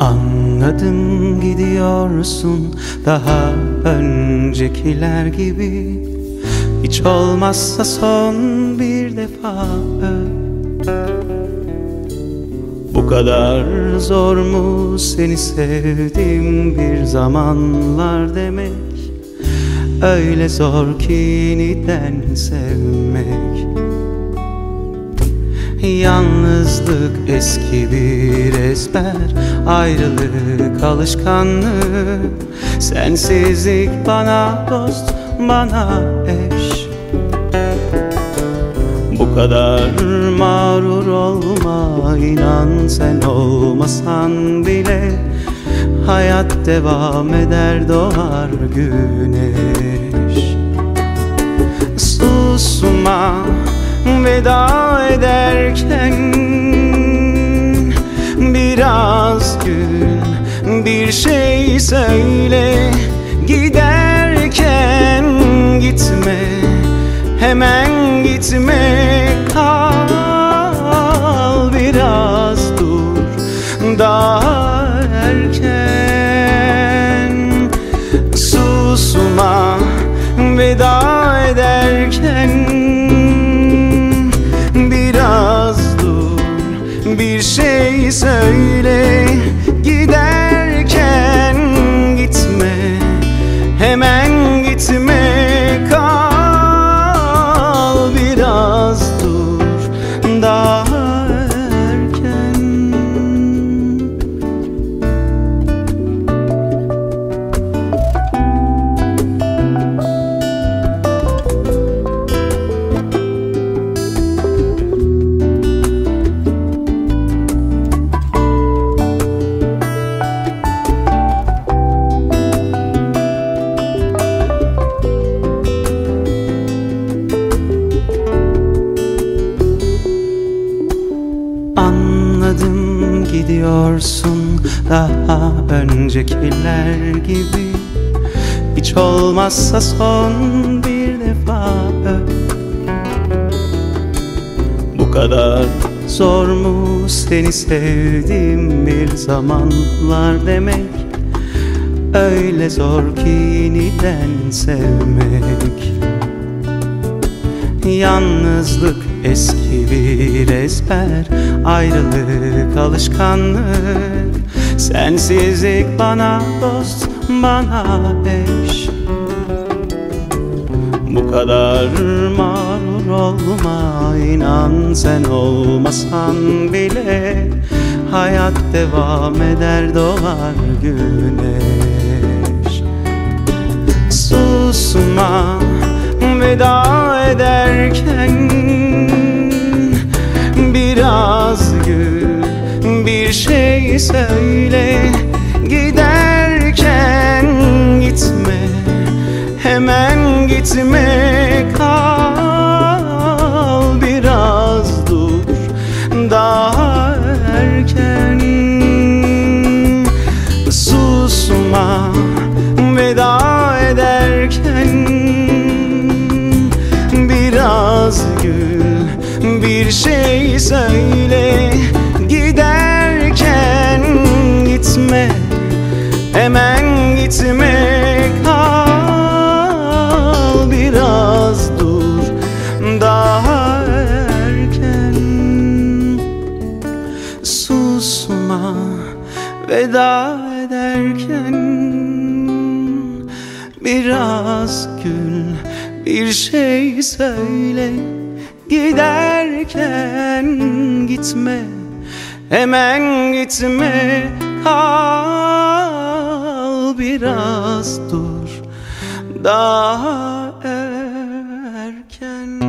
Anladım gidiyorsun daha öncekiler gibi. Hiç olmazsa son bir defa öp Bu kadar zor mu seni sevdim bir zamanlar demek? Öyle zor ki yeniden sevmek Yalnızlık eski bir ezber Ayrılık alışkanlık. Sensizlik bana dost bana eş. Bu kadar mağrur olma inan sen olmasan bile. Hayat devam eder doğar güneş. Susma veda ederken Biraz gül bir şey söyle. Giderken gitme hemen gitme söyle Giderken gitme. Hemen gitme Gidiyorsun daha öncekiler gibi. Hiç olmazsa son bir defa öp. Bu kadar zor mu seni sevdim bir zamanlar demek? Öyle zor ki yeniden sevmek. Yalnızlık eski bir ezber Ayrılık alışkanlık. Sensizlik bana dost bana eş. Bu kadar mağrur olma inan sen olmasan bile. Hayat devam eder doğar güneş. Susma veda bir şey söyle. Giderken gitme hemen gitme. Kal biraz dur daha erken. Susma veda ederken. Biraz gül bir şey söyle hemen gitme Kal biraz dur. Daha erken Susma veda ederken Biraz gül bir şey söyle. Giderken gitme hemen gitme. Kal biraz dur. Daha erken.